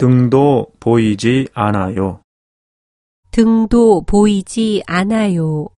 등도 보이지 않아요. 등도 보이지 않아요.